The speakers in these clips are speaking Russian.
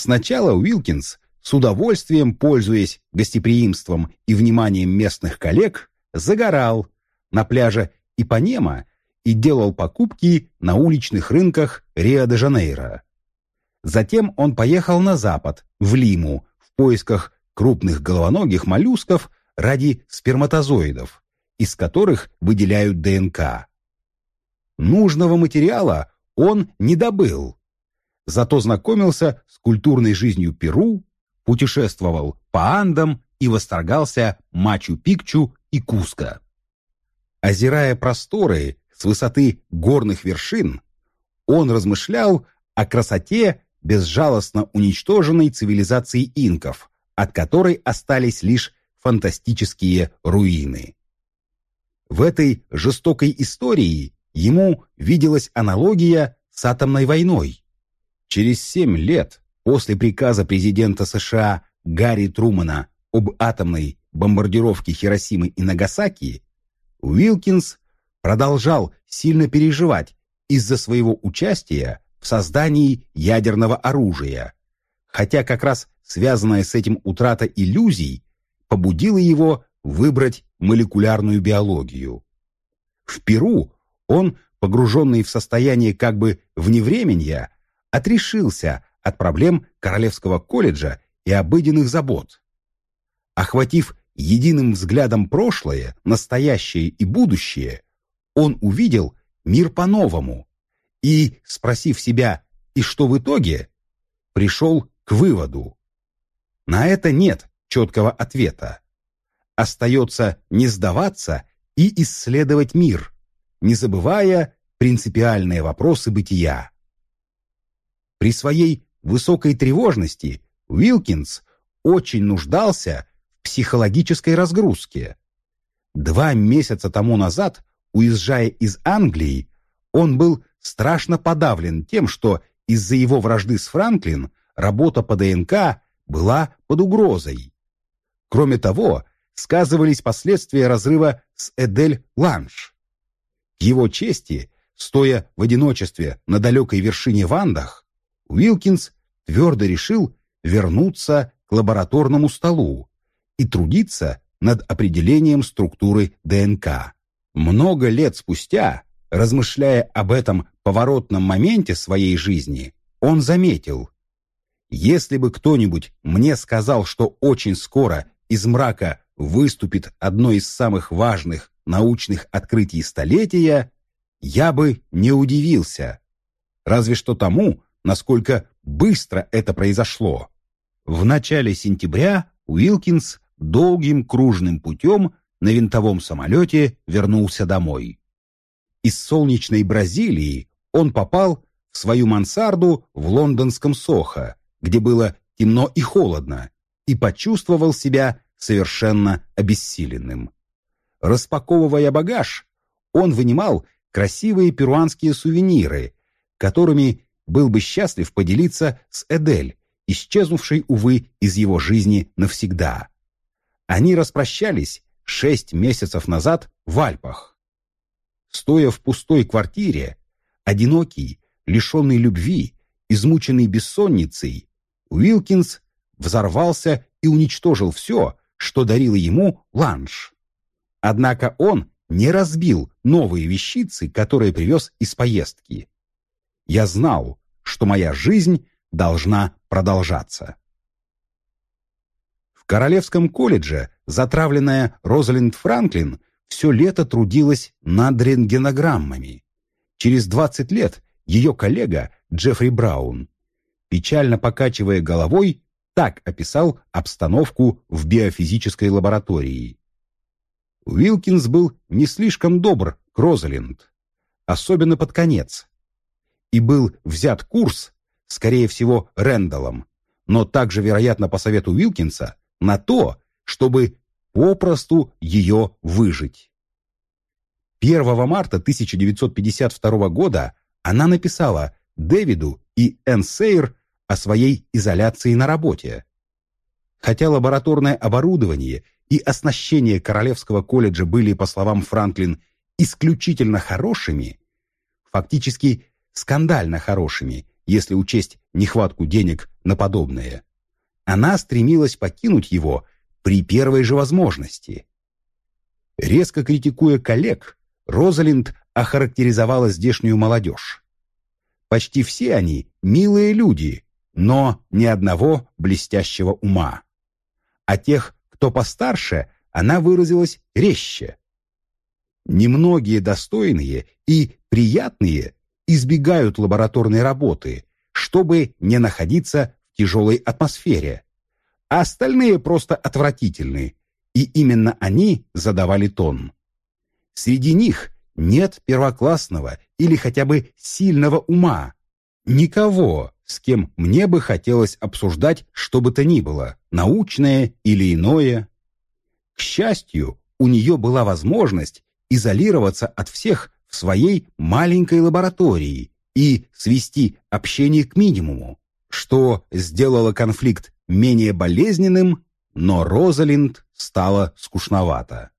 Сначала Уилкинс, с удовольствием пользуясь гостеприимством и вниманием местных коллег, загорал на пляже Ипанема и делал покупки на уличных рынках Рио-де-Жанейро. Затем он поехал на запад, в Лиму, в поисках крупных головоногих моллюсков ради сперматозоидов, из которых выделяют ДНК. Нужного материала он не добыл, зато знакомился с культурной жизнью Перу, путешествовал по Андам и восторгался Мачу-Пикчу и Куско. Озирая просторы с высоты горных вершин, он размышлял о красоте безжалостно уничтоженной цивилизации инков, от которой остались лишь фантастические руины. В этой жестокой истории ему виделась аналогия с атомной войной. Через семь лет после приказа президента США Гарри Трумана об атомной бомбардировке Хиросимы и Нагасаки, Уилкинс продолжал сильно переживать из-за своего участия в создании ядерного оружия, хотя как раз связанная с этим утрата иллюзий побудила его выбрать молекулярную биологию. В Перу он, погруженный в состояние как бы вневременья, отрешился от проблем Королевского колледжа и обыденных забот. Охватив единым взглядом прошлое, настоящее и будущее, он увидел мир по-новому и, спросив себя «и что в итоге?», пришел к выводу. На это нет четкого ответа. Остается не сдаваться и исследовать мир, не забывая принципиальные вопросы бытия. При своей высокой тревожности Уилкинс очень нуждался в психологической разгрузке. Два месяца тому назад, уезжая из Англии, он был страшно подавлен тем, что из-за его вражды с Франклин работа по ДНК была под угрозой. Кроме того, сказывались последствия разрыва с Эдель Ланш. К его чести, стоя в одиночестве на далекой вершине Вандах, Уилкинс твердо решил вернуться к лабораторному столу и трудиться над определением структуры ДНК. Много лет спустя, размышляя об этом поворотном моменте своей жизни, он заметил, если бы кто-нибудь мне сказал, что очень скоро из мрака выступит одно из самых важных научных открытий столетия, я бы не удивился. Разве что тому, насколько быстро это произошло. В начале сентября Уилкинс долгим кружным путем на винтовом самолете вернулся домой. Из солнечной Бразилии он попал в свою мансарду в лондонском Сохо, где было темно и холодно, и почувствовал себя совершенно обессиленным. Распаковывая багаж, он вынимал красивые перуанские сувениры, которыми был бы счастлив поделиться с Эдель, исчезнувшей, увы, из его жизни навсегда. Они распрощались шесть месяцев назад в Альпах. Стоя в пустой квартире, одинокий, лишенный любви, измученный бессонницей, Уилкинс взорвался и уничтожил все, что дарило ему ланш. Однако он не разбил новые вещицы, которые привез из поездки. Я знал, что моя жизнь должна продолжаться. В Королевском колледже затравленная Розалинд Франклин все лето трудилась над рентгенограммами. Через 20 лет ее коллега Джеффри Браун, печально покачивая головой, так описал обстановку в биофизической лаборатории. Уилкинс был не слишком добр к Розалинд, особенно под конец и был взят курс, скорее всего, Рэндаллом, но также, вероятно, по совету Уилкинса, на то, чтобы попросту ее выжить. 1 марта 1952 года она написала Дэвиду и Энн Сейр о своей изоляции на работе. Хотя лабораторное оборудование и оснащение Королевского колледжа были, по словам Франклин, исключительно хорошими, фактически скандально хорошими, если учесть нехватку денег на подобное. Она стремилась покинуть его при первой же возможности. Резко критикуя коллег, Розалинд охарактеризовала здешнюю молодежь. Почти все они милые люди, но ни одного блестящего ума. А тех, кто постарше, она выразилась резче. Немногие достойные и приятные избегают лабораторной работы, чтобы не находиться в тяжелой атмосфере, а остальные просто отвратительны, и именно они задавали тон. Среди них нет первоклассного или хотя бы сильного ума, никого, с кем мне бы хотелось обсуждать что бы то ни было, научное или иное. К счастью, у нее была возможность изолироваться от всех в своей маленькой лаборатории и свести общение к минимуму, что сделало конфликт менее болезненным, но Розалинд стало скучновато.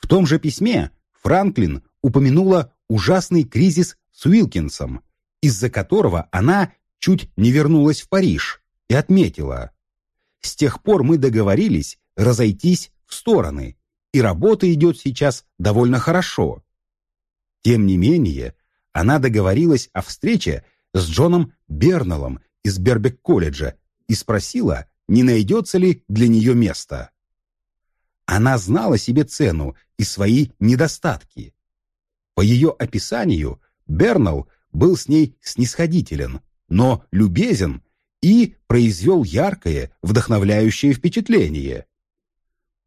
В том же письме Франклин упомянула ужасный кризис с Уилкинсом, из-за которого она чуть не вернулась в Париж, и отметила, «С тех пор мы договорились разойтись в стороны, и работа идет сейчас довольно хорошо. Тем не менее, она договорилась о встрече с Джоном Берналом из Бербек-колледжа и спросила, не найдется ли для нее место. Она знала себе цену и свои недостатки. По ее описанию, Бернал был с ней снисходителен, но любезен и произвел яркое, вдохновляющее впечатление.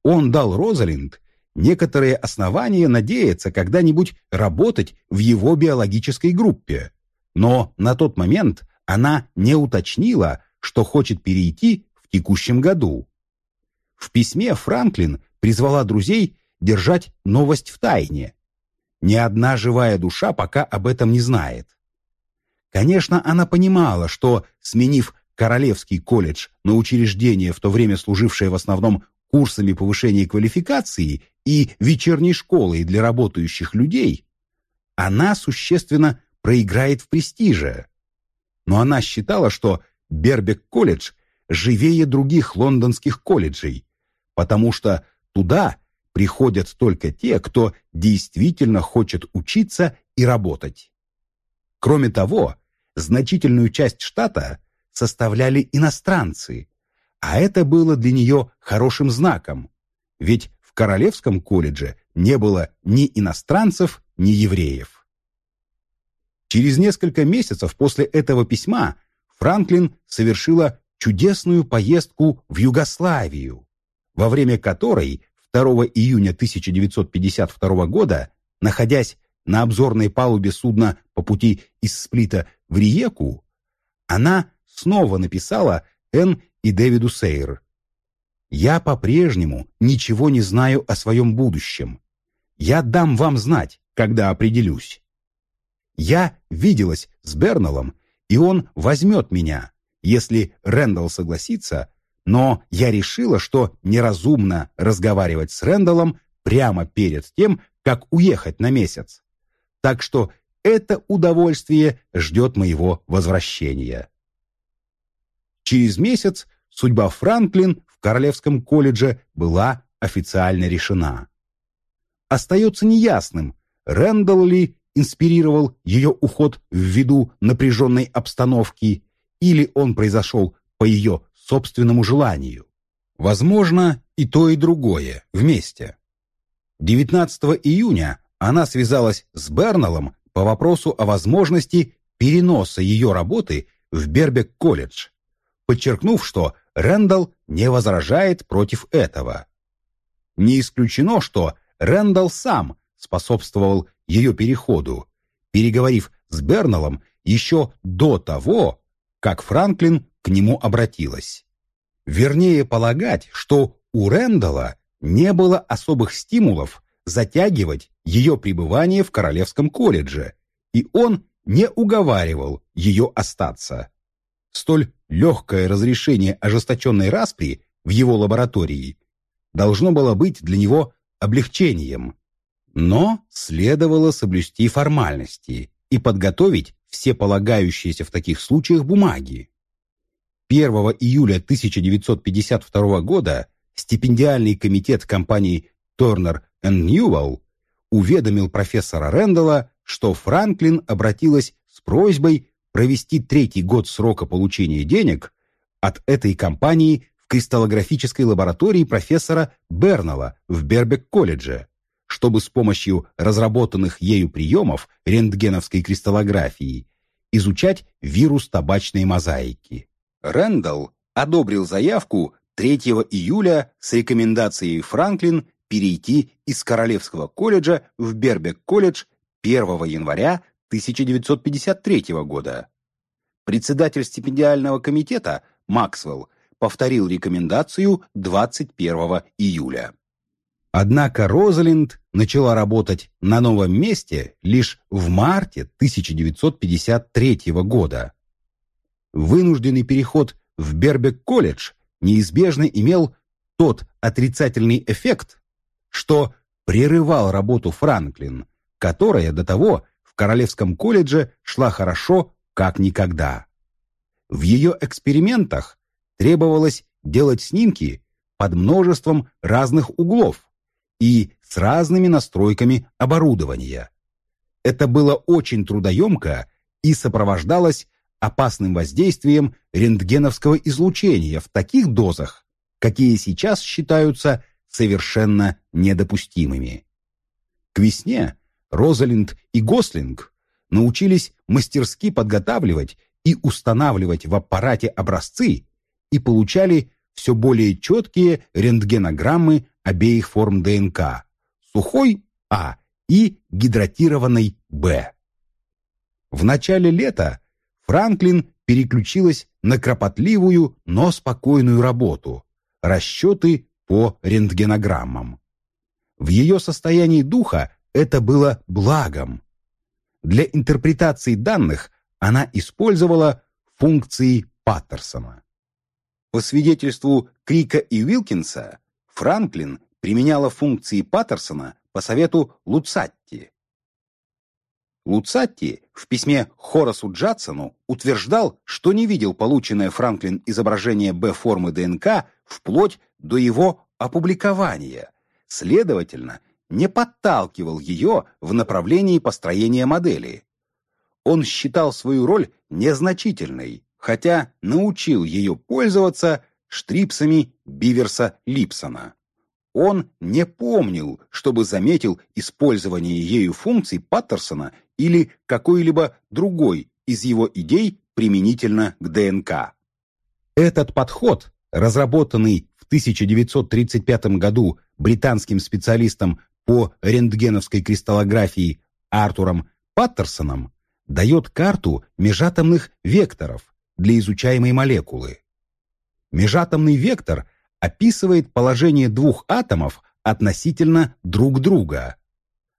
Он дал Розалинд некоторые основания надеяться когда-нибудь работать в его биологической группе. Но на тот момент она не уточнила, что хочет перейти в текущем году. В письме Франклин призвала друзей держать новость в тайне. Ни одна живая душа пока об этом не знает. Конечно, она понимала, что, сменив Королевский колледж на учреждение, в то время служившее в основном курсами повышения квалификации и вечерней школой для работающих людей, она существенно проиграет в престиже. Но она считала, что Бербек-колледж живее других лондонских колледжей, потому что туда приходят только те, кто действительно хочет учиться и работать. Кроме того, значительную часть штата составляли иностранцы, а это было для нее хорошим знаком, ведь Королевском колледже не было ни иностранцев, ни евреев. Через несколько месяцев после этого письма Франклин совершила чудесную поездку в Югославию, во время которой 2 июня 1952 года, находясь на обзорной палубе судна по пути из Сплита в Риеку, она снова написала Н. и Дэвиду Сейр. Я по-прежнему ничего не знаю о своем будущем. Я дам вам знать, когда определюсь. Я виделась с Берналом, и он возьмет меня, если Рэндалл согласится, но я решила, что неразумно разговаривать с Рэндаллом прямо перед тем, как уехать на месяц. Так что это удовольствие ждет моего возвращения. Через месяц судьба Франклин Королевском колледже была официально решена. Остается неясным, Рэндалл ли инспирировал ее уход ввиду напряженной обстановки, или он произошел по ее собственному желанию. Возможно, и то, и другое вместе. 19 июня она связалась с Берналом по вопросу о возможности переноса ее работы в Бербек-колледж, подчеркнув, что Рэндалл не возражает против этого. Не исключено, что Рэндалл сам способствовал ее переходу, переговорив с Берналом еще до того, как Франклин к нему обратилась. Вернее полагать, что у Рэндалла не было особых стимулов затягивать ее пребывание в Королевском колледже, и он не уговаривал ее остаться. Столь легкое разрешение ожесточенной распри в его лаборатории должно было быть для него облегчением. Но следовало соблюсти формальности и подготовить все полагающиеся в таких случаях бумаги. 1 июля 1952 года стипендиальный комитет компании Turner Newell уведомил профессора Рэндалла, что Франклин обратилась с просьбой провести третий год срока получения денег от этой компании в кристаллографической лаборатории профессора Бернелла в Бербек-колледже, чтобы с помощью разработанных ею приемов рентгеновской кристаллографии изучать вирус табачной мозаики. Рэндалл одобрил заявку 3 июля с рекомендацией Франклин перейти из Королевского колледжа в Бербек-колледж 1 января 1953 года. Председатель стипендиального комитета Максвелл повторил рекомендацию 21 июля. Однако Розалинд начала работать на новом месте лишь в марте 1953 года. Вынужденный переход в Бербек-колледж неизбежно имел тот отрицательный эффект, что прерывал работу Франклин, которая до того в Королевском колледже шла хорошо как никогда. В ее экспериментах требовалось делать снимки под множеством разных углов и с разными настройками оборудования. Это было очень трудоемко и сопровождалось опасным воздействием рентгеновского излучения в таких дозах, какие сейчас считаются совершенно недопустимыми. К весне Розалинд и Гослинг научились мастерски подготавливать и устанавливать в аппарате образцы и получали все более четкие рентгенограммы обеих форм ДНК – сухой А и гидратированной Б. В начале лета Франклин переключилась на кропотливую, но спокойную работу – расчеты по рентгенограммам. В ее состоянии духа это было благом. Для интерпретации данных она использовала функции Паттерсона. По свидетельству Крика и Уилкинса, Франклин применяла функции Паттерсона по совету Луцатти. Луцатти в письме Хорасу Джадсону утверждал, что не видел полученное Франклин изображение Б-формы ДНК вплоть до его опубликования. Следовательно, не подталкивал ее в направлении построения модели. Он считал свою роль незначительной, хотя научил ее пользоваться штрипсами Биверса Липсона. Он не помнил, чтобы заметил использование ею функций Паттерсона или какой-либо другой из его идей применительно к ДНК. Этот подход, разработанный в 1935 году британским специалистом по рентгеновской кристаллографии Артуром Паттерсоном, дает карту межатомных векторов для изучаемой молекулы. Межатомный вектор описывает положение двух атомов относительно друг друга.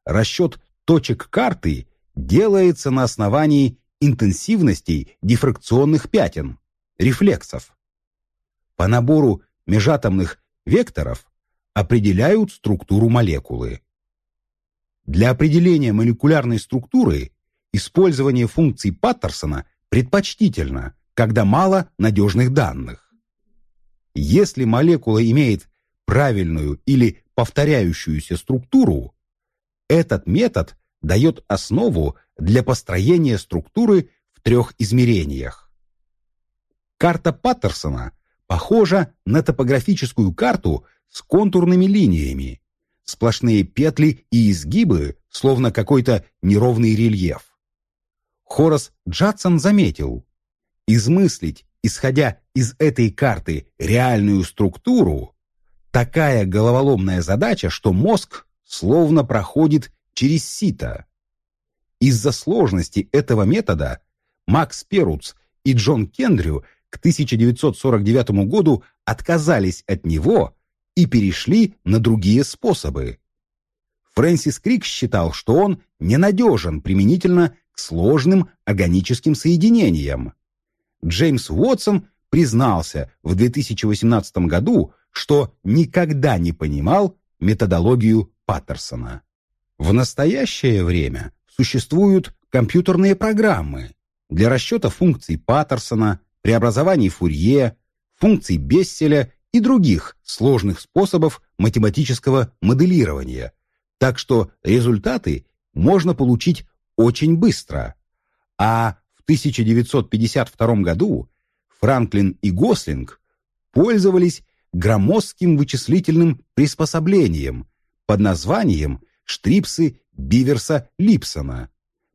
Расчет точек карты делается на основании интенсивностей дифракционных пятен, рефлексов. По набору межатомных векторов определяют структуру молекулы. Для определения молекулярной структуры использование функций Паттерсона предпочтительно, когда мало надежных данных. Если молекула имеет правильную или повторяющуюся структуру, этот метод дает основу для построения структуры в трех измерениях. Карта Паттерсона похожа на топографическую карту с контурными линиями, сплошные петли и изгибы, словно какой-то неровный рельеф. Хорас Джадсон заметил, измыслить, исходя из этой карты, реальную структуру – такая головоломная задача, что мозг словно проходит через сито. Из-за сложности этого метода Макс Перуц и Джон Кендрю к 1949 году отказались от него и перешли на другие способы. Фрэнсис Крик считал, что он ненадежен применительно к сложным органическим соединениям. Джеймс Уотсон признался в 2018 году, что никогда не понимал методологию Паттерсона. В настоящее время существуют компьютерные программы для расчета функций Паттерсона, преобразований Фурье, функций Бесселя и других сложных способов математического моделирования, так что результаты можно получить очень быстро. А в 1952 году Франклин и Гослинг пользовались громоздким вычислительным приспособлением под названием «Штрипсы Биверса Липсона»,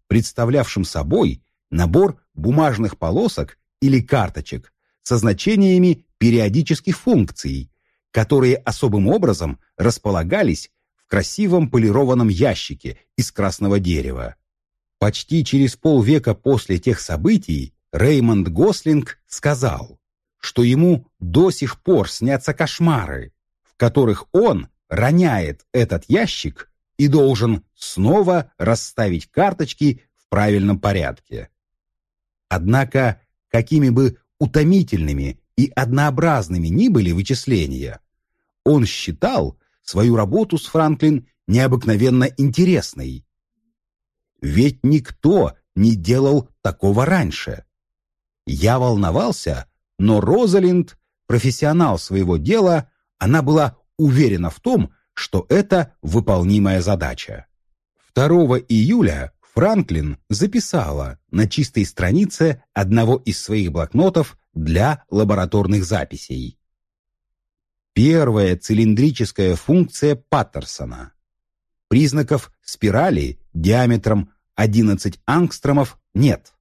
представлявшим собой набор бумажных полосок или карточек со значениями периодических функций, которые особым образом располагались в красивом полированном ящике из красного дерева. Почти через полвека после тех событий Реймонд Гослинг сказал, что ему до сих пор снятся кошмары, в которых он роняет этот ящик и должен снова расставить карточки в правильном порядке. Однако, какими бы утомительными и однообразными ни были вычисления, он считал свою работу с Франклин необыкновенно интересной. Ведь никто не делал такого раньше. Я волновался, но Розалинд, профессионал своего дела, она была уверена в том, что это выполнимая задача. 2 июля Франклин записала на чистой странице одного из своих блокнотов для лабораторных записей. Первая цилиндрическая функция Паттерсона. Признаков спирали диаметром 11 ангстромов нет.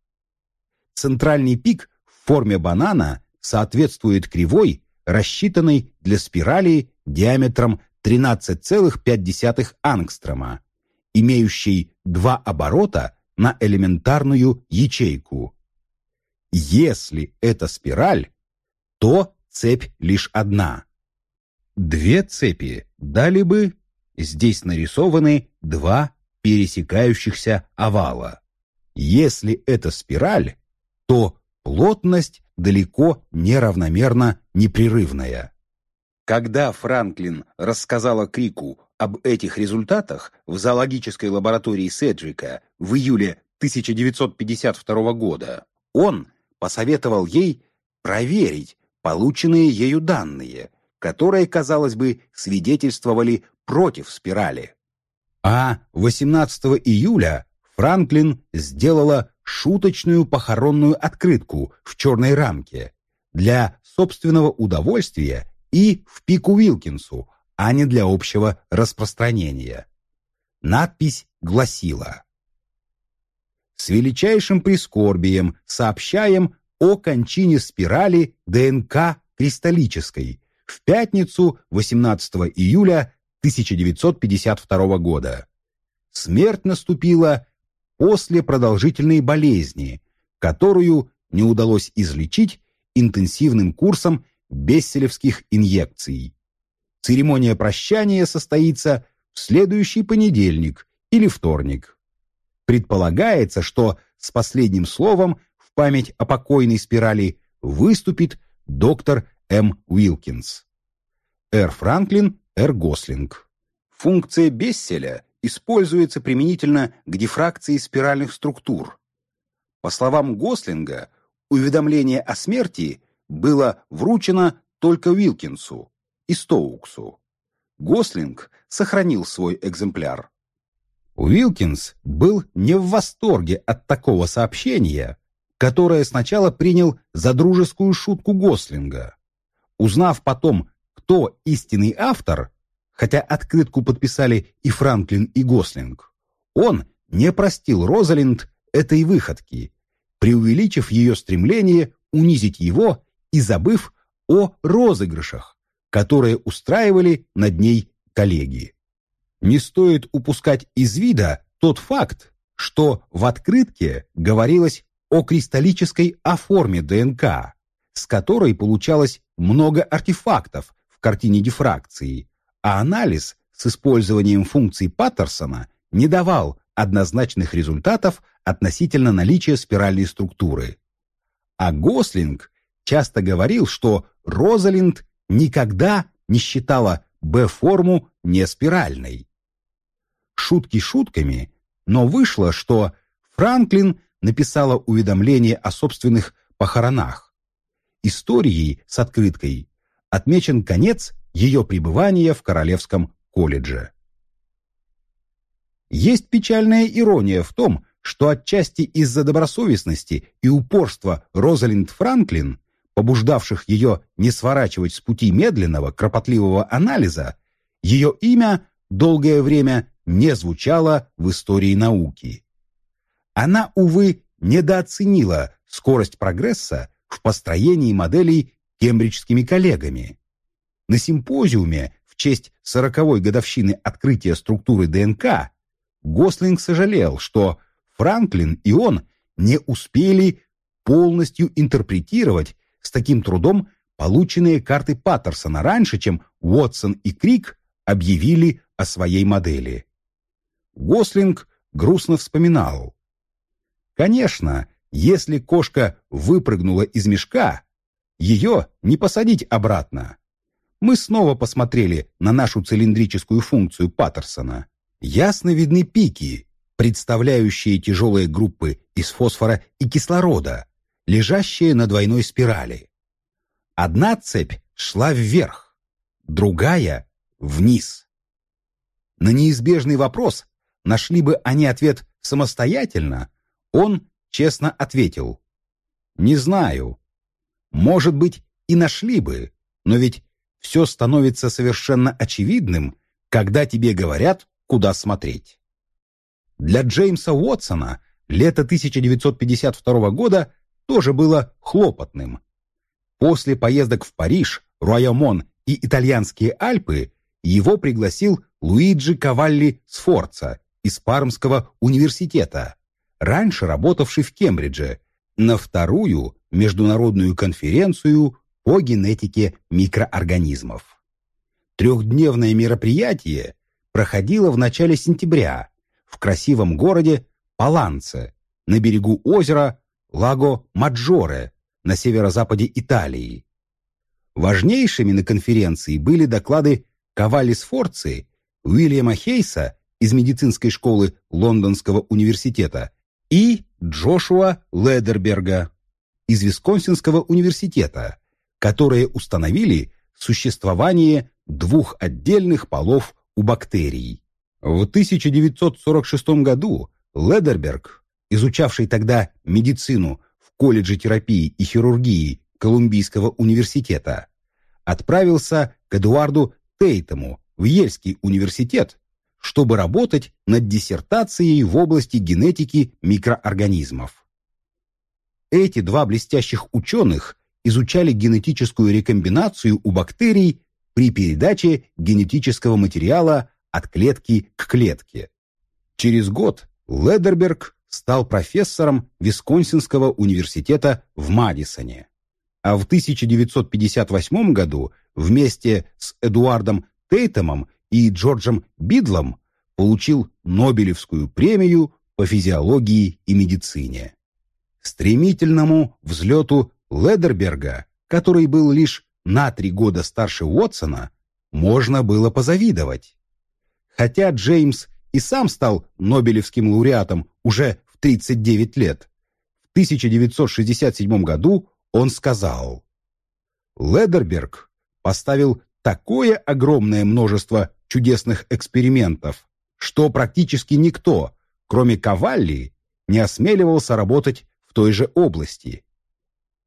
Центральный пик в форме банана соответствует кривой, рассчитанной для спирали диаметром 13,5 ангстрома, имеющей два оборота на элементарную ячейку. Если это спираль, то цепь лишь одна. Две цепи дали бы, здесь нарисованы два пересекающихся овала. Если это спираль, то плотность далеко неравномерно непрерывная. Когда Франклин рассказала Крику об этих результатах в зоологической лаборатории Седжвика в июле 1952 года, он посоветовал ей проверить полученные ею данные, которые, казалось бы, свидетельствовали против спирали. А 18 июля Франклин сделала шуточную похоронную открытку в черной рамке для собственного удовольствия и в пику Уилкинсу, а не для общего распространения. Надпись гласила «С величайшим прискорбием сообщаем о кончине спирали ДНК кристаллической в пятницу 18 июля 1952 года. Смерть наступила после продолжительной болезни, которую не удалось излечить интенсивным курсом бесселевских инъекций. Церемония прощания состоится в следующий понедельник или вторник. Предполагается, что с последним словом в память о покойной спирали выступит доктор М. Уилкинс. Р. Франклин, Р. Гослинг. Функция Бесселя используется применительно к дифракции спиральных структур. По словам Гослинга, уведомление о смерти было вручено только Уилкинсу и Стоуксу. Гослинг сохранил свой экземпляр. Уилкинс был не в восторге от такого сообщения, которое сначала принял за дружескую шутку Гослинга. Узнав потом, кто истинный автор, хотя открытку подписали и Франклин, и Гослинг, он не простил Розалинд этой выходки, преувеличив ее стремление унизить его и забыв о розыгрышах, которые устраивали над ней коллеги. Не стоит упускать из вида тот факт, что в открытке говорилось о кристаллической оформе ДНК, с которой получалось много артефактов в картине дифракции, а анализ с использованием функций Паттерсона не давал однозначных результатов относительно наличия спиральной структуры. А Гослинг часто говорил, что Розалинд никогда не считала Б-форму неспиральной. Шутки шутками, но вышло, что Франклин написала уведомление о собственных похоронах, историей с открыткой отмечен конец ее пребывания в Королевском колледже. Есть печальная ирония в том, что отчасти из-за добросовестности и упорства Розалинд Франклин, побуждавших ее не сворачивать с пути медленного, кропотливого анализа, ее имя долгое время не звучало в истории науки. Она, увы, недооценила скорость прогресса в построении моделей кембриджскими коллегами. На симпозиуме в честь сороковой годовщины открытия структуры ДНК Гослинг сожалел, что Франклин и он не успели полностью интерпретировать с таким трудом полученные карты Паттерсона раньше, чем Уотсон и Крик объявили о своей модели. Гослинг грустно вспоминал. Конечно, если кошка выпрыгнула из мешка, ее не посадить обратно. Мы снова посмотрели на нашу цилиндрическую функцию Паттерсона. Ясно видны пики, представляющие тяжелые группы из фосфора и кислорода, лежащие на двойной спирали. Одна цепь шла вверх, другая — вниз. На неизбежный вопрос, нашли бы они ответ самостоятельно, он честно ответил. «Не знаю. Может быть, и нашли бы, но ведь все становится совершенно очевидным, когда тебе говорят, куда смотреть». Для Джеймса Уотсона лето 1952 года тоже было хлопотным. После поездок в Париж, Руайомон и итальянские Альпы его пригласил Луиджи Кавалли Сфорца из Пармского университета, раньше работавший в Кембридже, на вторую международную конференцию по генетике микроорганизмов. Трехдневное мероприятие проходило в начале сентября в красивом городе Паланце на берегу озера Лаго Маджоре на северо-западе Италии. Важнейшими на конференции были доклады Кавали Сфорци, Уильяма Хейса из медицинской школы Лондонского университета и Джошуа Ледерберга из Висконсинского университета, которые установили существование двух отдельных полов у бактерий. В 1946 году Ледерберг, изучавший тогда медицину в колледже терапии и хирургии Колумбийского университета, отправился к Эдуарду Тейтому в Ельский университет, чтобы работать над диссертацией в области генетики микроорганизмов. Эти два блестящих ученых изучали генетическую рекомбинацию у бактерий при передаче генетического материала от клетки к клетке. Через год Ледерберг стал профессором Висконсинского университета в Мадисоне, а в 1958 году вместе с Эдуардом Тейтомом и Джорджем Бидлом получил Нобелевскую премию по физиологии и медицине. Стремительному взлету Ледерберга, который был лишь на три года старше Уотсона, можно было позавидовать. Хотя Джеймс и сам стал Нобелевским лауреатом уже в 39 лет, в 1967 году он сказал, «Ледерберг поставил такое огромное множество чудесных экспериментов, что практически никто, кроме Кавалли, не осмеливался работать в той же области.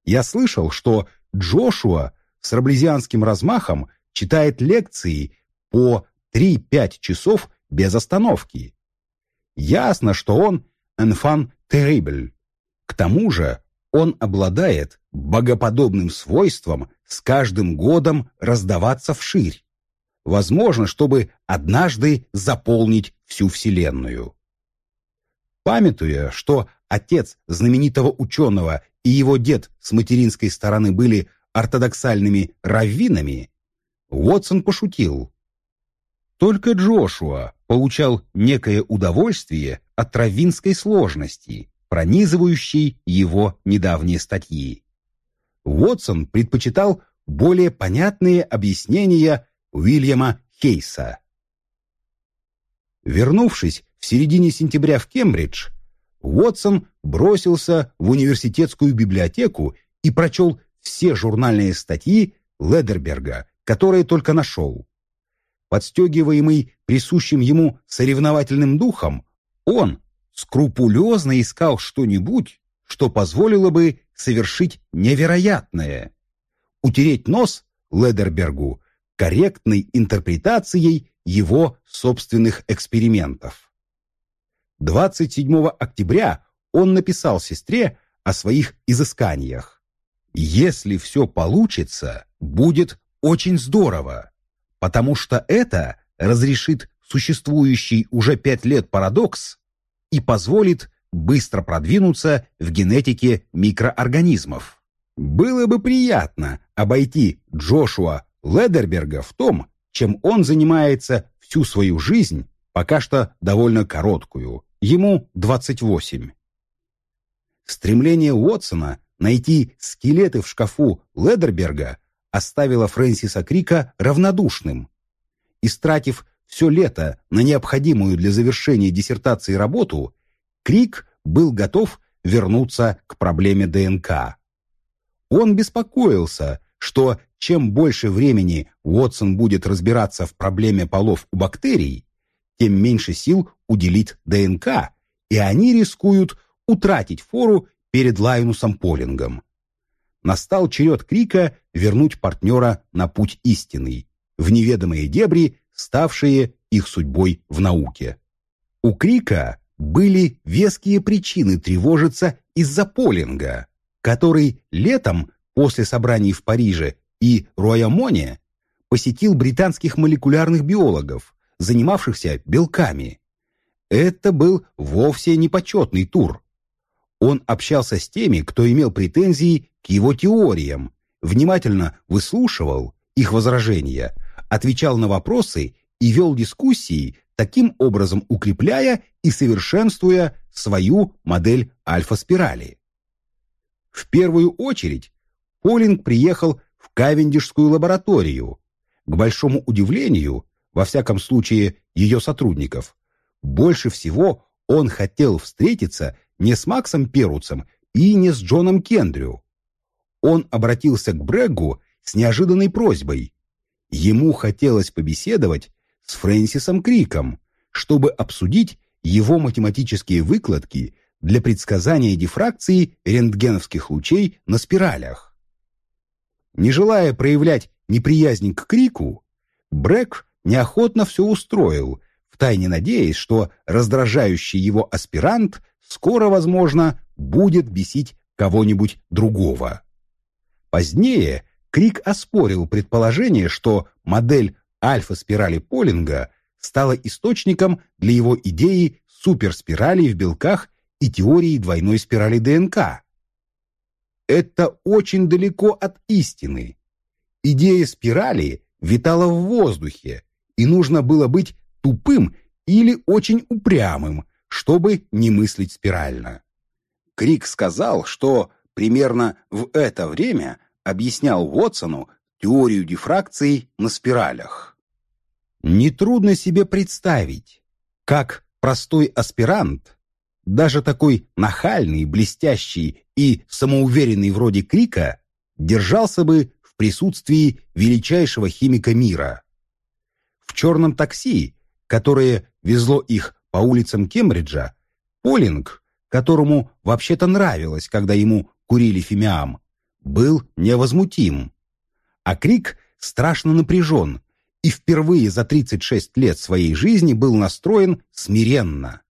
Я слышал, что Джошуа с раблезианским размахом читает лекции по 3-5 часов без остановки. Ясно, что он «enfant terrible». К тому же он обладает богоподобным свойством с каждым годом раздаваться вширь. Возможно, чтобы однажды заполнить всю Вселенную. Памятуя, что отец знаменитого ученого и его дед с материнской стороны были ортодоксальными раввинами, Уотсон пошутил. Только Джошуа получал некое удовольствие от раввинской сложности, пронизывающей его недавние статьи. Уотсон предпочитал более понятные объяснения Уильяма Хейса. Вернувшись в середине сентября в Кембридж, Уотсон бросился в университетскую библиотеку и прочел все журнальные статьи Ледерберга, которые только нашел. Подстегиваемый присущим ему соревновательным духом, он скрупулезно искал что-нибудь, что позволило бы совершить невероятное. Утереть нос Ледербергу корректной интерпретацией его собственных экспериментов. 27 октября он написал сестре о своих изысканиях. «Если все получится, будет очень здорово, потому что это разрешит существующий уже пять лет парадокс и позволит быстро продвинуться в генетике микроорганизмов. Было бы приятно обойти Джошуа Ледерберга в том, чем он занимается всю свою жизнь, пока что довольно короткую, ему 28. Стремление Уотсона найти скелеты в шкафу Ледерберга оставило Фрэнсиса Крика равнодушным. Истратив все лето на необходимую для завершения диссертации работу, Крик был готов вернуться к проблеме ДНК. Он беспокоился, что чем больше времени Уотсон будет разбираться в проблеме полов у бактерий, тем меньше сил уделит ДНК, и они рискуют утратить фору перед Лайнусом Полингом. Настал черед Крика вернуть партнера на путь истинный, в неведомые дебри, ставшие их судьбой в науке. У Крика были веские причины тревожиться из-за Полинга, который летом после собраний в Париже и Руайамоне посетил британских молекулярных биологов, занимавшихся белками. Это был вовсе не почетный тур. Он общался с теми, кто имел претензии к его теориям, внимательно выслушивал их возражения, отвечал на вопросы и вел дискуссии, таким образом укрепляя и совершенствуя свою модель альфа-спирали. В первую очередь Полинг приехал в Кавендишскую лабораторию. К большому удивлению, во всяком случае ее сотрудников, больше всего он хотел встретиться не с Максом Перуцем и не с Джоном Кендрю. Он обратился к Брэггу с неожиданной просьбой. Ему хотелось побеседовать с Фрэнсисом Криком, чтобы обсудить его математические выкладки для предсказания дифракции рентгеновских лучей на спиралях. Не желая проявлять неприязнь к Крику, Брэк неохотно все устроил, втайне надеясь, что раздражающий его аспирант скоро, возможно, будет бесить кого-нибудь другого. Позднее Крик оспорил предположение, что модель альфа-спирали Полинга стала источником для его идеи суперспиралей в белках и теории двойной спирали ДНК. Это очень далеко от истины. Идея спирали витала в воздухе, и нужно было быть тупым или очень упрямым, чтобы не мыслить спирально. Крик сказал, что примерно в это время объяснял Уотсону теорию дифракции на спиралях. Нетрудно себе представить, как простой аспирант, даже такой нахальный, блестящий и самоуверенный вроде Крика, держался бы в присутствии величайшего химика мира. В черном такси, которое везло их по улицам Кембриджа, Полинг, которому вообще-то нравилось, когда ему курили фимиам, был невозмутим. А Крик страшно напряжен и впервые за 36 лет своей жизни был настроен смиренно.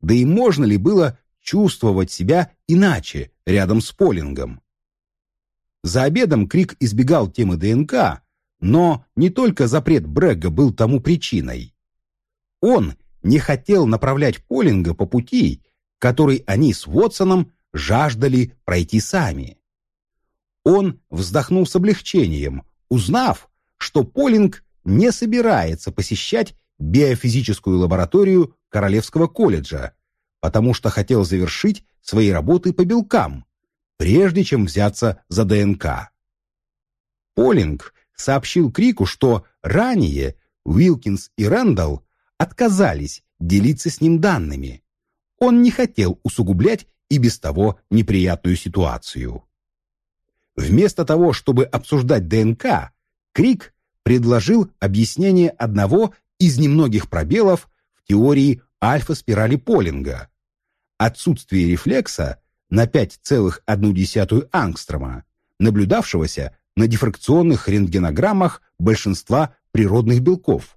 Да и можно ли было чувствовать себя иначе рядом с Полингом? За обедом Крик избегал темы ДНК, но не только запрет Брегга был тому причиной. Он не хотел направлять Полинга по пути, который они с Вотсоном жаждали пройти сами. Он вздохнул с облегчением, узнав, что Полинг не собирается посещать биофизическую лабораторию Королевского колледжа, потому что хотел завершить свои работы по белкам, прежде чем взяться за ДНК. Полинг сообщил Крику, что ранее Уилкинс и Рэндалл отказались делиться с ним данными. Он не хотел усугублять и без того неприятную ситуацию. Вместо того, чтобы обсуждать ДНК, Крик предложил объяснение одного из немногих пробелов в теории альфа-спирали Полинга. Отсутствие рефлекса на 5,1 ангстрома, наблюдавшегося на дифракционных рентгенограммах большинства природных белков.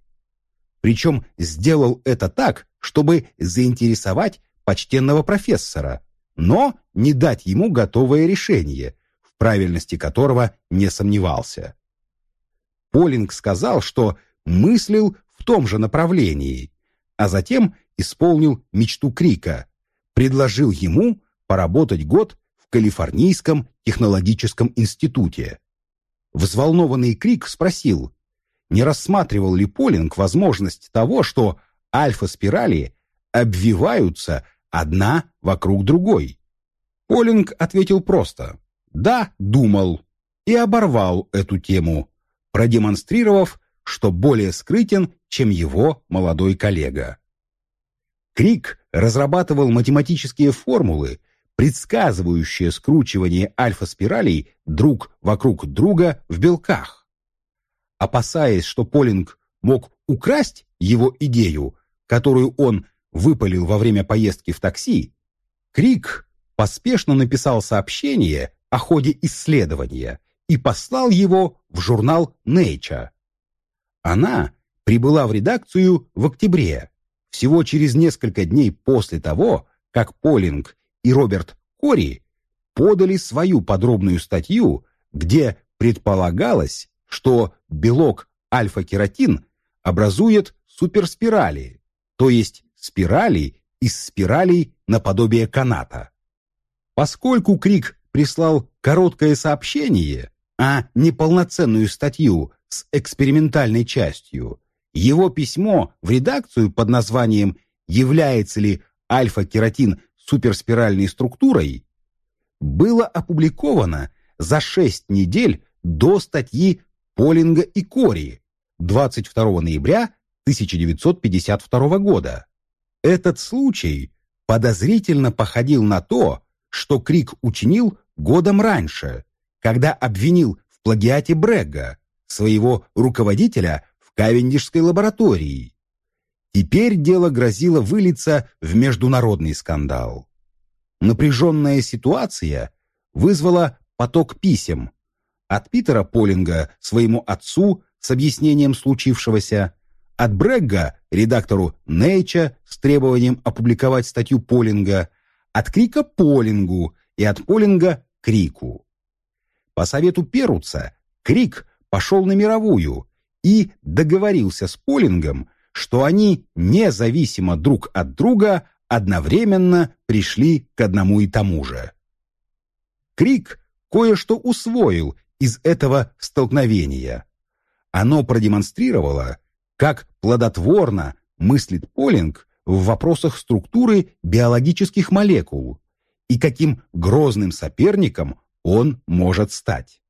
Причем сделал это так, чтобы заинтересовать почтенного профессора, но не дать ему готовое решение, в правильности которого не сомневался. Полинг сказал, что мыслил в том же направлении, а затем исполнил мечту Крика, предложил ему поработать год в Калифорнийском технологическом институте. Взволнованный Крик спросил, не рассматривал ли Полинг возможность того, что альфа-спирали обвиваются одна вокруг другой. Полинг ответил просто «Да, думал» и оборвал эту тему, продемонстрировав, что более скрытен, чем его молодой коллега. Крик разрабатывал математические формулы, предсказывающие скручивание альфа-спиралей друг вокруг друга в белках. Опасаясь, что Полинг мог украсть его идею, которую он выпалил во время поездки в такси, Крик поспешно написал сообщение о ходе исследования и послал его в журнал Nature. Она прибыла в редакцию в октябре, всего через несколько дней после того, как Полинг и Роберт Кори подали свою подробную статью, где предполагалось, что белок альфа-кератин образует суперспирали, то есть спирали из спиралей наподобие каната. Поскольку Крик прислал короткое сообщение, а не полноценную статью с экспериментальной частью, его письмо в редакцию под названием «Является ли альфа-кератин суперспиральной структурой» было опубликовано за шесть недель до статьи Полинга и Кори 22 ноября 1952 года. Этот случай подозрительно походил на то, что Крик учинил годом раньше, когда обвинил в плагиате Брега, своего руководителя Кавендишской лаборатории. Теперь дело грозило вылиться в международный скандал. Напряженная ситуация вызвала поток писем от Питера Полинга своему отцу с объяснением случившегося, от Брегга, редактору Нейча, с требованием опубликовать статью Полинга, от Крика Полингу и от Полинга Крику. По совету Перуца Крик пошел на мировую и договорился с Полингом, что они независимо друг от друга одновременно пришли к одному и тому же. Крик кое-что усвоил из этого столкновения. Оно продемонстрировало, как плодотворно мыслит Полинг в вопросах структуры биологических молекул и каким грозным соперником он может стать.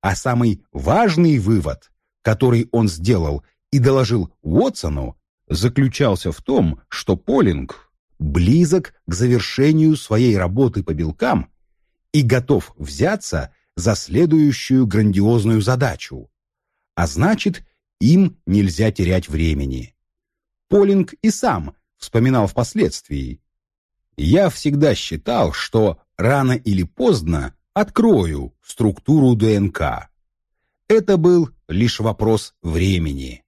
А самый важный вывод, который он сделал и доложил Уотсону, заключался в том, что Полинг близок к завершению своей работы по белкам и готов взяться за следующую грандиозную задачу. А значит, им нельзя терять времени. Полинг и сам вспоминал впоследствии. «Я всегда считал, что рано или поздно открою структуру ДНК. Это был лишь вопрос времени».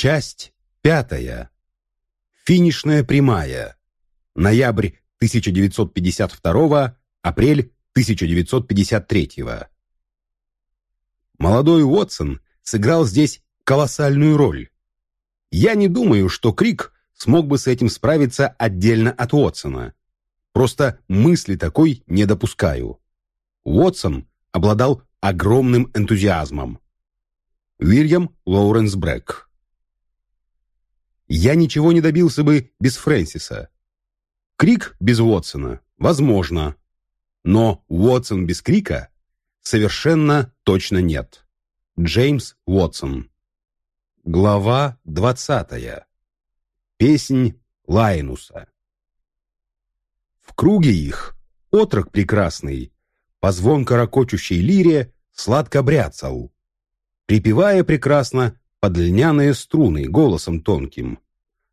Часть пятая. Финишная прямая. Ноябрь 1952, апрель 1953. Молодой Уотсон сыграл здесь колоссальную роль. Я не думаю, что Крик смог бы с этим справиться отдельно от Уотсона. Просто мысли такой не допускаю. Уотсон обладал огромным энтузиазмом. Уильям Лоуренс Брэк Я ничего не добился бы без Фрэнсиса. Крик без Уотсона возможно, но Уотсон без Крика совершенно точно нет. Джеймс Уотсон Глава двадцатая. Песнь Лайнуса. В круге их отрок прекрасный, по звонко ракочущей лире сладко бряцал, припевая прекрасно под льняные струны голосом тонким.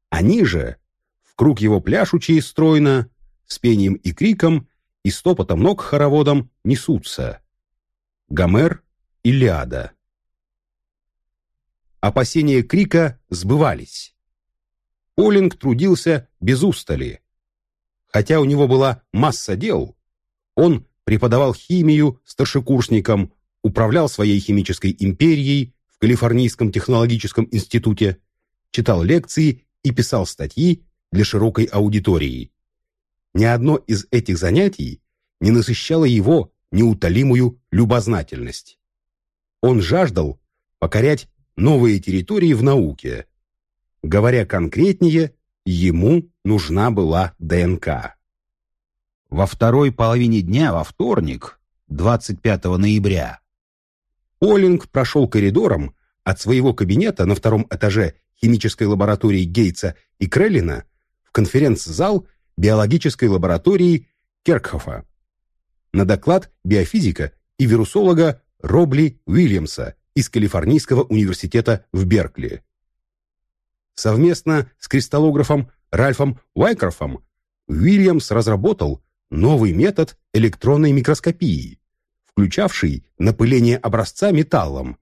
Они же, в круг его пляшучие стройно, с пением и криком и стопотом ног хороводом несутся. Гомер, Илиада опасения Крика сбывались. Олинг трудился без устали. Хотя у него была масса дел, он преподавал химию старшекурсникам, управлял своей химической империей Калифорнийском технологическом институте, читал лекции и писал статьи для широкой аудитории. Ни одно из этих занятий не насыщало его неутолимую любознательность. Он жаждал покорять новые территории в науке. Говоря конкретнее, ему нужна была ДНК. Во второй половине дня, во вторник, 25 ноября, Полинг прошел коридором от своего кабинета на втором этаже химической лаборатории Гейтса и Креллина в конференц-зал биологической лаборатории Керкхофа на доклад биофизика и вирусолога Робли Уильямса из Калифорнийского университета в Беркли. Совместно с кристаллографом Ральфом Уайкрофом Уильямс разработал новый метод электронной микроскопии, включавший напыление образца металлом,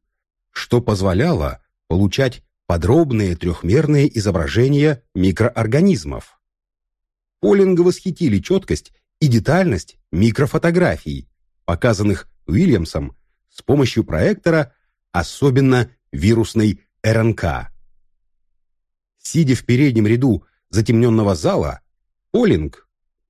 что позволяло получать подробные трехмерные изображения микроорганизмов. Полинга восхитили четкость и детальность микрофотографий, показанных Уильямсом с помощью проектора особенно вирусной РНК. Сидя в переднем ряду затемненного зала, Олинг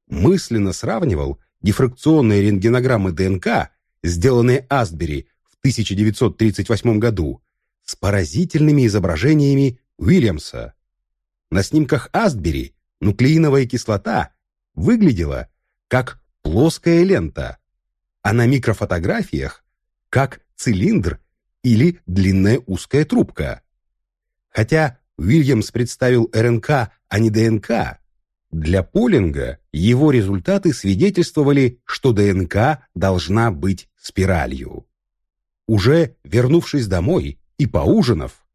мысленно сравнивал дифракционные рентгенограммы ДНК, сделанные Астбери в 1938 году, с поразительными изображениями Уильямса. На снимках Астбери нуклеиновая кислота выглядела как плоская лента, а на микрофотографиях как цилиндр или длинная узкая трубка. Хотя Уильямс представил РНК, а не ДНК, для Полинга его результаты свидетельствовали, что ДНК должна быть спиралью. Уже вернувшись домой и поужинав,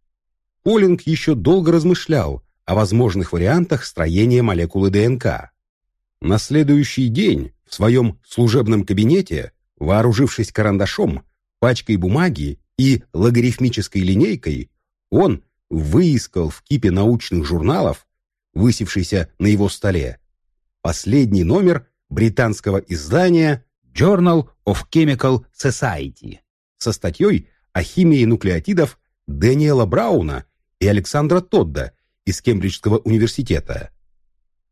Полинг еще долго размышлял о возможных вариантах строения молекулы ДНК. На следующий день в своем служебном кабинете, вооружившись карандашом, пачкой бумаги и логарифмической линейкой он выискал в кипе научных журналов, высевшийся на его столе, последний номер британского издания Journal of Chemical Society со статьей о химии нуклеотидов Дэниела Брауна и Александра Тодда из Кембриджского университета.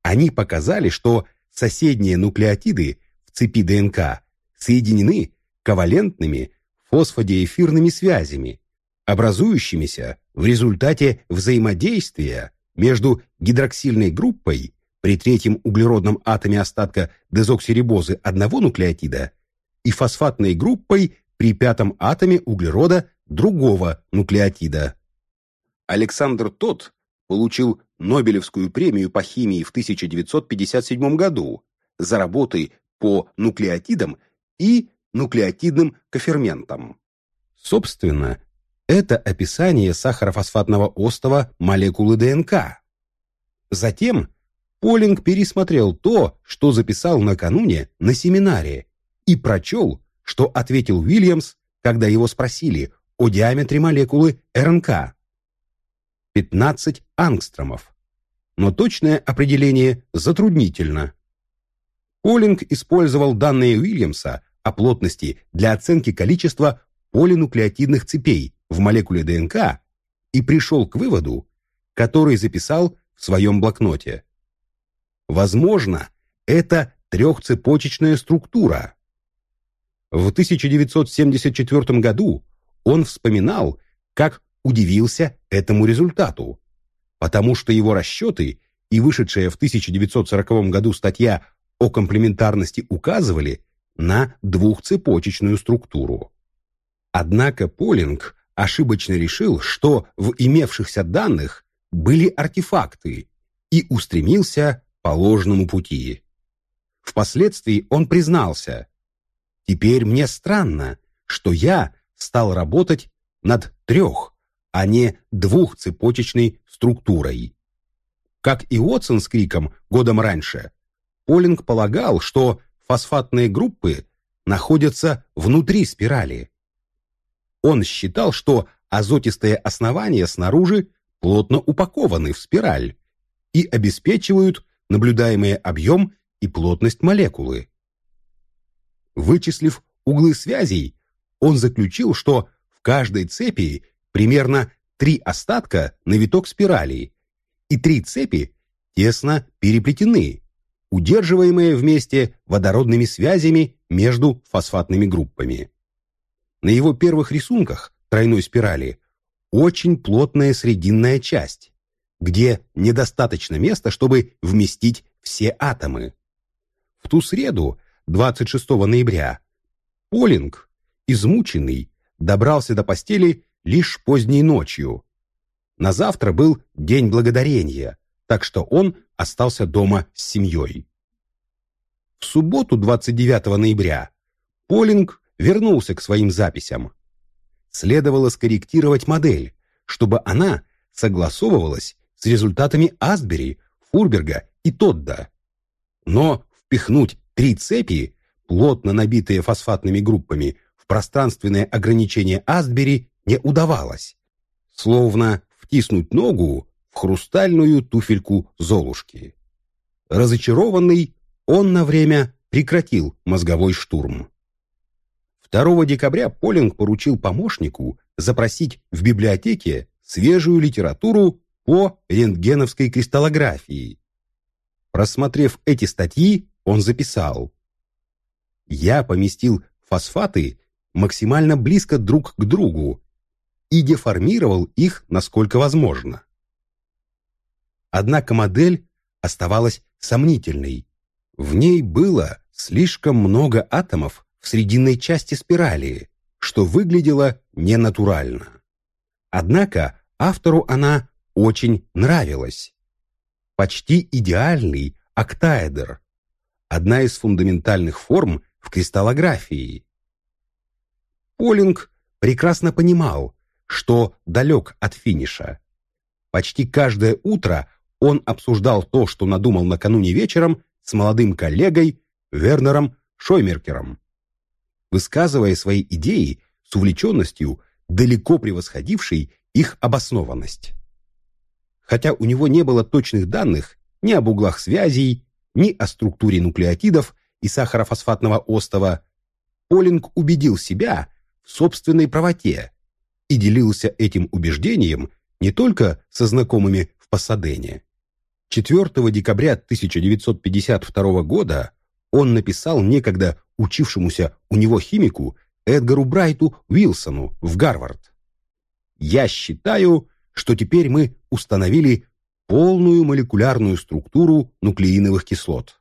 Они показали, что соседние нуклеотиды в цепи ДНК соединены ковалентными фосфодиэфирными связями, образующимися в результате взаимодействия между гидроксильной группой при третьем углеродном атоме остатка дезоксирибозы одного нуклеотида и фосфатной группой при пятом атоме углерода другого нуклеотида. Александр Тот получил Нобелевскую премию по химии в 1957 году за работы по нуклеотидам и нуклеотидным коферментом. Собственно, это описание сахарофосфатного остова молекулы ДНК. Затем Полинг пересмотрел то, что записал накануне на семинаре, и прочел, что ответил Уильямс, когда его спросили о диаметре молекулы РНК. 15 ангстромов. Но точное определение затруднительно. Полинг использовал данные Уильямса о плотности для оценки количества полинуклеотидных цепей в молекуле ДНК и пришел к выводу, который записал в своем блокноте. Возможно, это трехцепочечная структура. В 1974 году он вспоминал, как удивился этому результату, потому что его расчеты и вышедшая в 1940 году статья о комплементарности указывали на двухцепочечную структуру. Однако Полинг ошибочно решил, что в имевшихся данных были артефакты и устремился по ложному пути. Впоследствии он признался, «Теперь мне странно, что я стал работать над трех, а не двухцепочечной структурой». Как и Уотсон с Криком годом раньше, Полинг полагал, что фосфатные группы находятся внутри спирали. Он считал, что азотистые основания снаружи плотно упакованы в спираль и обеспечивают наблюдаемый объем и плотность молекулы. Вычислив углы связей, он заключил, что в каждой цепи примерно три остатка на виток спирали, и три цепи тесно переплетены, удерживаемые вместе водородными связями между фосфатными группами. На его первых рисунках тройной спирали очень плотная срединная часть, где недостаточно места, чтобы вместить все атомы. В ту среду, 26 ноября, Полинг, измученный, добрался до постели лишь поздней ночью. На завтра был День Благодарения, так что он остался дома с семьей. В субботу, 29 ноября, Полинг вернулся к своим записям. Следовало скорректировать модель, чтобы она согласовывалась с результатами Асбери, Фурберга и Тодда. Но впихнуть три цепи, плотно набитые фосфатными группами, в пространственное ограничение Асбери не удавалось. Словно втиснуть ногу в хрустальную туфельку Золушки. Разочарованный, он на время прекратил мозговой штурм. 2 декабря Полинг поручил помощнику запросить в библиотеке свежую литературу по рентгеновской кристаллографии. Просмотрев эти статьи, он записал «Я поместил фосфаты максимально близко друг к другу и деформировал их насколько возможно. Однако модель оставалась сомнительной. В ней было слишком много атомов в срединной части спирали, что выглядело ненатурально. Однако автору она очень нравилась. Почти идеальный октаэдр, одна из фундаментальных форм в кристаллографии. Полинг прекрасно понимал, что далек от финиша. Почти каждое утро он обсуждал то, что надумал накануне вечером с молодым коллегой Вернером Шоймеркером высказывая свои идеи с увлеченностью, далеко превосходившей их обоснованность. Хотя у него не было точных данных ни об углах связей, ни о структуре нуклеотидов и сахарофосфатного остова, Полинг убедил себя в собственной правоте и делился этим убеждением не только со знакомыми в Пасадене. 4 декабря 1952 года он написал некогда учившемуся у него химику Эдгару Брайту Уилсону в Гарвард. «Я считаю, что теперь мы установили полную молекулярную структуру нуклеиновых кислот.